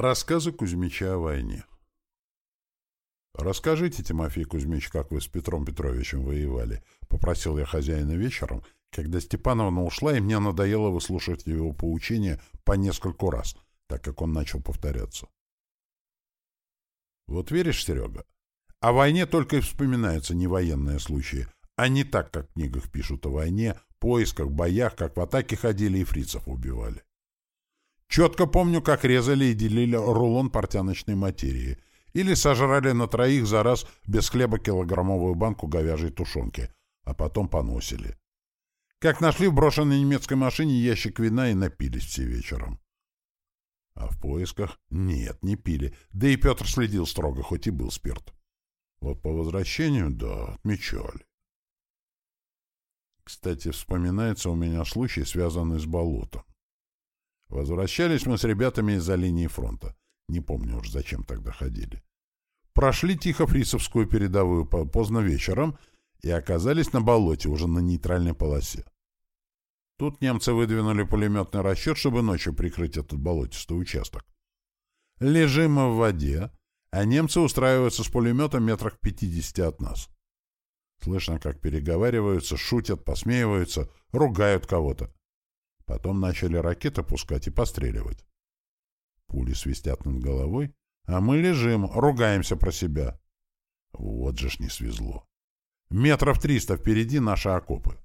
Рассказы Кузьмича о войне. «Расскажите, Тимофей Кузьмич, как вы с Петром Петровичем воевали», — попросил я хозяина вечером, когда Степановна ушла, и мне надоело выслушивать его поучения по нескольку раз, так как он начал повторяться. «Вот веришь, Серега? О войне только и вспоминаются не военные случаи, а не так, как в книгах пишут о войне, поисках, боях, как в атаке ходили и фрицев убивали. Четко помню, как резали и делили рулон портяночной материи. Или сожрали на троих за раз без хлеба килограммовую банку говяжьей тушенки, а потом поносили. Как нашли в брошенной немецкой машине ящик вина и напились все вечером. А в поисках? Нет, не пили. Да и Петр следил строго, хоть и был спирт. Вот по возвращению, да, отмечали. Кстати, вспоминается у меня случай, связанный с болотом. Возвращались мы с ребятами из-за линии фронта. Не помню уж, зачем тогда ходили. Прошли тихо фрисовскую передовую поздно вечером и оказались на болоте, уже на нейтральной полосе. Тут немцы выдвинули пулеметный расчет, чтобы ночью прикрыть этот болотистый участок. Лежим мы в воде, а немцы устраиваются с пулеметом метрах пятидесяти от нас. Слышно, как переговариваются, шутят, посмеиваются, ругают кого-то. Потом начали ракеты пускать и постреливать. Пули свистят над головой, а мы лежим, ругаемся про себя. Вот же ж не свезло. Метров триста впереди наши окопы.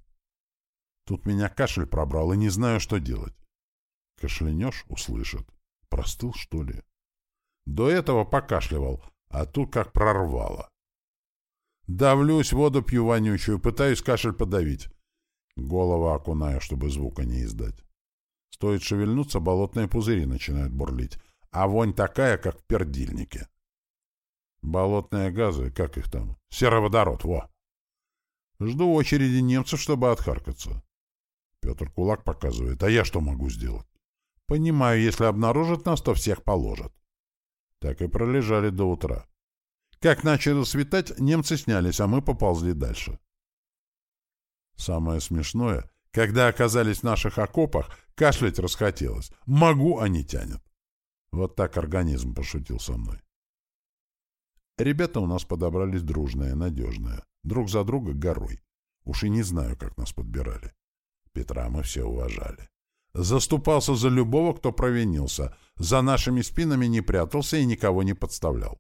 Тут меня кашель пробрал, и не знаю, что делать. Кашлянешь — услышат. Простыл, что ли? До этого покашливал, а тут как прорвало. Давлюсь, воду пью вонючую, пытаюсь кашель подавить. Голову окунаю, чтобы звука не издать. Стоит шевельнуться, болотные пузыри начинают бурлить, а вонь такая, как в пердильнике. Болотные газы, как их там? Сероводород, во! Жду очереди немцев, чтобы отхаркаться. Петр кулак показывает, а я что могу сделать? Понимаю, если обнаружат нас, то всех положат. Так и пролежали до утра. Как начало светать, немцы снялись, а мы поползли дальше. Самое смешное, когда оказались в наших окопах, кашлять расхотелось. Могу, а не тянет. Вот так организм пошутил со мной. Ребята у нас подобрались дружные, надежные. Друг за друга горой. Уж и не знаю, как нас подбирали. Петра мы все уважали. Заступался за любого, кто провинился. За нашими спинами не прятался и никого не подставлял.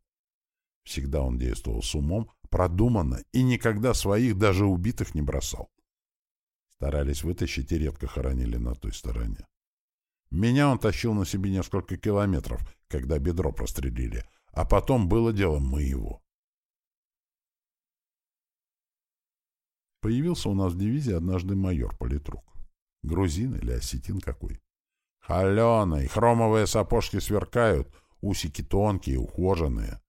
Всегда он действовал с умом, продуманно и никогда своих, даже убитых, не бросал. Старались вытащить и редко хоронили на той стороне. Меня он тащил на себе несколько километров, когда бедро прострелили, а потом было дело моего. Появился у нас в дивизии однажды майор политрук. Грузин или осетин какой. Холеный, хромовые сапожки сверкают, усики тонкие, ухоженные.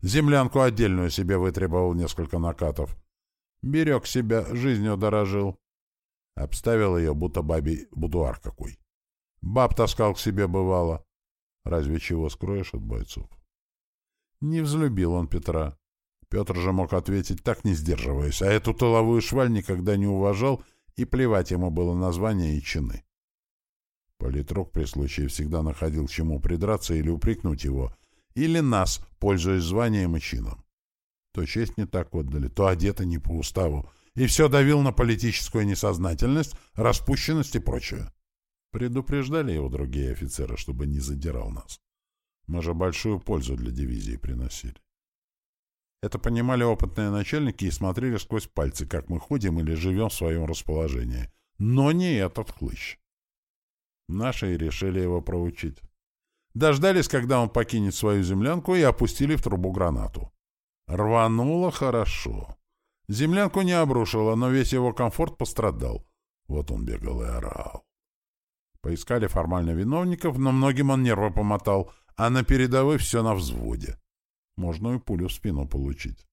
Землянку отдельную себе вытребовал несколько накатов. Берег себя, жизнью дорожил. Обставил ее, будто бабий будуар какой. Баб таскал к себе, бывало. Разве чего скроешь от бойцов? Не взлюбил он Петра. Петр же мог ответить так, не сдерживаясь, а эту тыловую шваль никогда не уважал, и плевать ему было название и чины. Политрук при случае всегда находил чему придраться или упрекнуть его, или нас, пользуясь званием и чином. То честь не так отдали, то одеты не по уставу, и все давил на политическую несознательность, распущенность и прочее. Предупреждали его другие офицеры, чтобы не задирал нас. Мы же большую пользу для дивизии приносили. Это понимали опытные начальники и смотрели сквозь пальцы, как мы ходим или живем в своем расположении. Но не этот хлыщ. Наши решили его проучить. Дождались, когда он покинет свою землянку, и опустили в трубу гранату. Рвануло хорошо. Землянку не обрушило, но весь его комфорт пострадал. Вот он бегал и орал. Поискали формально виновников, но многим он нервы помотал, а на передовой все на взводе. Можно и пулю в спину получить.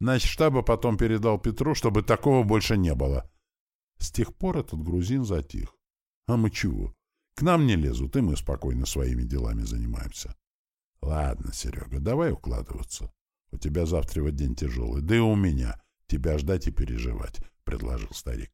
Нач штаба потом передал Петру, чтобы такого больше не было. С тех пор этот грузин затих. А мы чего? К нам не лезут, и мы спокойно своими делами занимаемся. Ладно, Серега, давай укладываться. У тебя завтра вот день тяжелый, да и у меня. Тебя ждать и переживать, — предложил старик.